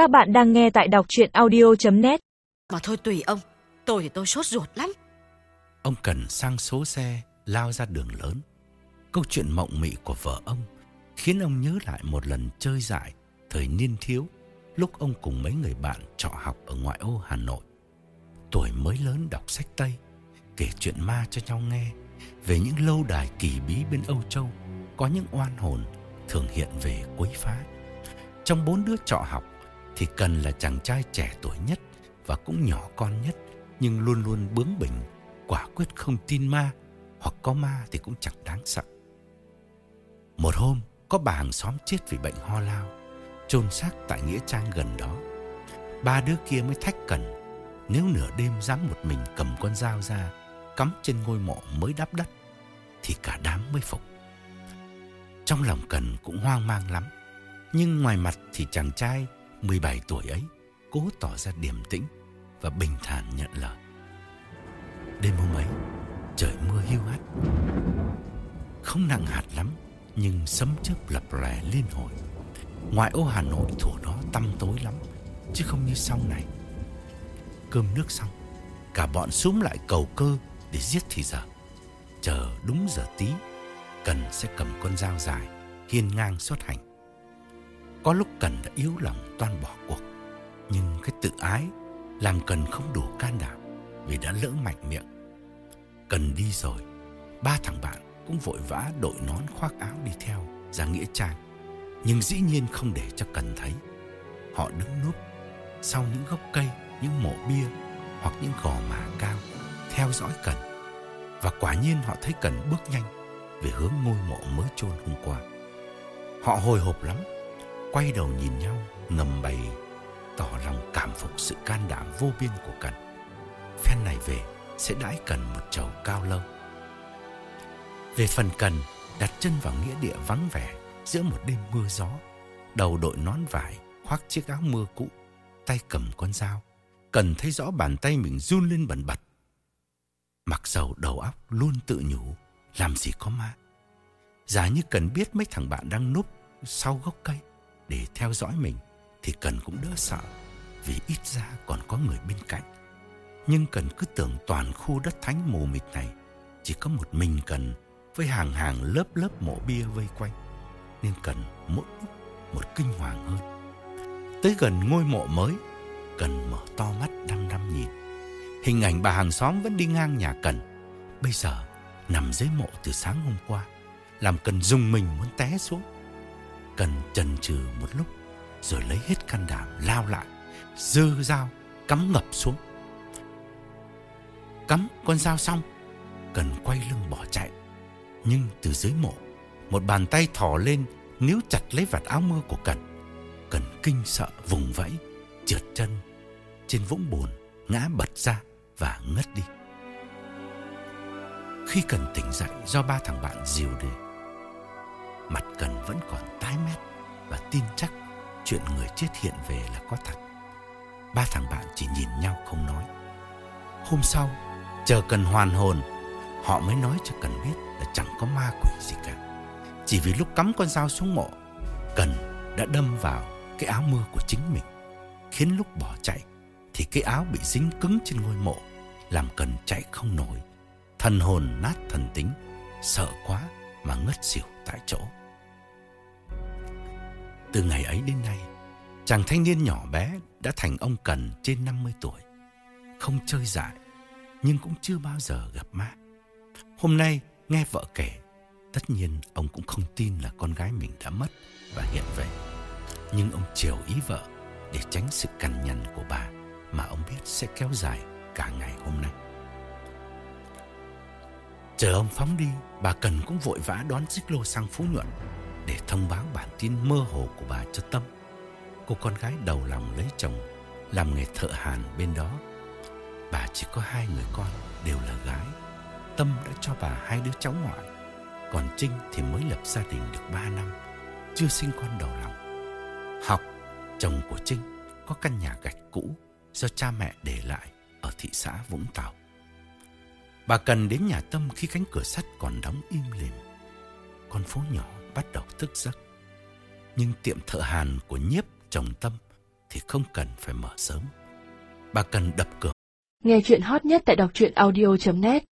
Các bạn đang nghe tại đọc chuyện audio.net Mà thôi tùy ông, tôi thì tôi sốt ruột lắm. Ông cần sang số xe, lao ra đường lớn. Câu chuyện mộng mị của vợ ông khiến ông nhớ lại một lần chơi dại thời niên thiếu lúc ông cùng mấy người bạn trọ học ở ngoại ô Hà Nội. Tuổi mới lớn đọc sách Tây, kể chuyện ma cho nhau nghe về những lâu đài kỳ bí bên Âu Châu có những oan hồn thường hiện về quấy phá. Trong bốn đứa trọ học thì Cần là chàng trai trẻ tuổi nhất và cũng nhỏ con nhất nhưng luôn luôn bướng bỉnh, quả quyết không tin ma hoặc có ma thì cũng chẳng đáng sợ. Một hôm, có bà hàng xóm chết vì bệnh ho lao, chôn xác tại nghĩa trang gần đó. Ba đứa kia mới thách Cần, nếu nửa đêm dám một mình cầm con dao ra, cắm trên ngôi mộ mới đắp đất, thì cả đám mới phục. Trong lòng Cần cũng hoang mang lắm, nhưng ngoài mặt thì chàng trai 17 tuổi ấy cố tỏ ra điềm tĩnh và bình thản nhận lời. Đêm hôm ấy, trời mưa hiu hắt. Không nặng hạt lắm, nhưng sấm chớp lập lè liên hồi. Ngoài ô Hà Nội thủ đó tăm tối lắm, chứ không như sau này. Cơm nước xong, cả bọn súm lại cầu cơ để giết thì giờ. Chờ đúng giờ tí, Cần sẽ cầm con dao dài, hiên ngang xuất hành. Có lúc Cần đã yếu lòng toan bỏ cuộc, nhưng cái tự ái làm Cần không đủ can đảm vì đã lỡ mạnh miệng. Cần đi rồi, ba thằng bạn cũng vội vã đội nón khoác áo đi theo ra nghĩa trang, nhưng dĩ nhiên không để cho Cần thấy. Họ đứng núp sau những gốc cây, những mộ bia hoặc những gò má cao, theo dõi Cần. Và quả nhiên họ thấy Cần bước nhanh về hướng ngôi mộ mới chôn hôm qua. Họ hồi hộp lắm, quay đầu nhìn nhau, ngầm bày, tỏ lòng cảm phục sự can đảm vô biên của Cần. Phen này về sẽ đãi Cần một chầu cao lâu. Về phần Cần, đặt chân vào nghĩa địa vắng vẻ giữa một đêm mưa gió, đầu đội nón vải, khoác chiếc áo mưa cũ, tay cầm con dao. Cần thấy rõ bàn tay mình run lên bần bật. Mặc dầu đầu óc luôn tự nhủ, làm gì có ma. Giá như Cần biết mấy thằng bạn đang núp sau gốc cây để theo dõi mình, thì Cần cũng đỡ sợ, vì ít ra còn có người bên cạnh. Nhưng Cần cứ tưởng toàn khu đất thánh mù mịt này chỉ có một mình Cần với hàng hàng lớp lớp mộ bia vây quanh. Nên Cần mỗi lúc một kinh hoàng hơn. Tới gần ngôi mộ mới, Cần mở to mắt đăm đăm nhìn. Hình ảnh bà hàng xóm vẫn đi ngang nhà Cần. Bây giờ nằm dưới mộ từ sáng hôm qua, làm Cần dùng mình muốn té xuống. Cần chần chừ một lúc, rồi lấy hết can đảm lao lại, dơ dao cắm ngập xuống. Cắm con dao xong, Cần quay lưng bỏ chạy. Nhưng từ dưới mộ, một bàn tay thò lên níu chặt lấy vạt áo mưa của Cần. Cần kinh sợ vùng vẫy, trượt chân trên vũng bùn, ngã bật ra và ngất đi. Khi Cần tỉnh dậy do ba thằng bạn dìu đi, mặt Cần vẫn còn tái mét và tin chắc chuyện người chết hiện về là có thật. Ba thằng bạn chỉ nhìn nhau không nói. Hôm sau, chờ Cần hoàn hồn, họ mới nói cho Cần biết là chẳng có ma quỷ gì cả. Chỉ vì lúc cắm con dao xuống mộ, Cần đã đâm vào cái áo mưa của chính mình, khiến lúc bỏ chạy thì cái áo bị dính cứng trên ngôi mộ, làm Cần chạy không nổi. Thần hồn nát thần tính, sợ quá mà ngất xỉu tại chỗ. Từ ngày ấy đến nay, chàng thanh niên nhỏ bé đã thành ông Cần trên 50 tuổi. Không chơi dại, nhưng cũng chưa bao giờ gặp ma. Hôm nay nghe vợ kể, tất nhiên ông cũng không tin là con gái mình đã mất và hiện về. Nhưng ông chiều ý vợ để tránh sự cằn nhằn của bà mà ông biết sẽ kéo dài cả ngày hôm nay. Chờ ông phóng đi, bà Cần cũng vội vã đón xích lô sang Phú Nhuận để thông báo bản tin mơ hồ của bà cho Tâm. Cô con gái đầu lòng lấy chồng, làm nghề thợ hàn bên đó. Bà chỉ có hai người con, đều là gái. Tâm đã cho bà hai đứa cháu ngoại, còn Trinh thì mới lập gia đình được ba năm, chưa sinh con đầu lòng. Học, chồng của Trinh có căn nhà gạch cũ do cha mẹ để lại ở thị xã Vũng Tàu. Bà cần đến nhà Tâm khi cánh cửa sắt còn đóng im lìm. Con phố nhỏ bắt đầu thức giấc. Nhưng tiệm thợ hàn của nhiếp chồng Tâm thì không cần phải mở sớm. Bà cần đập cửa. Nghe chuyện hot nhất tại đọc truyện audio.net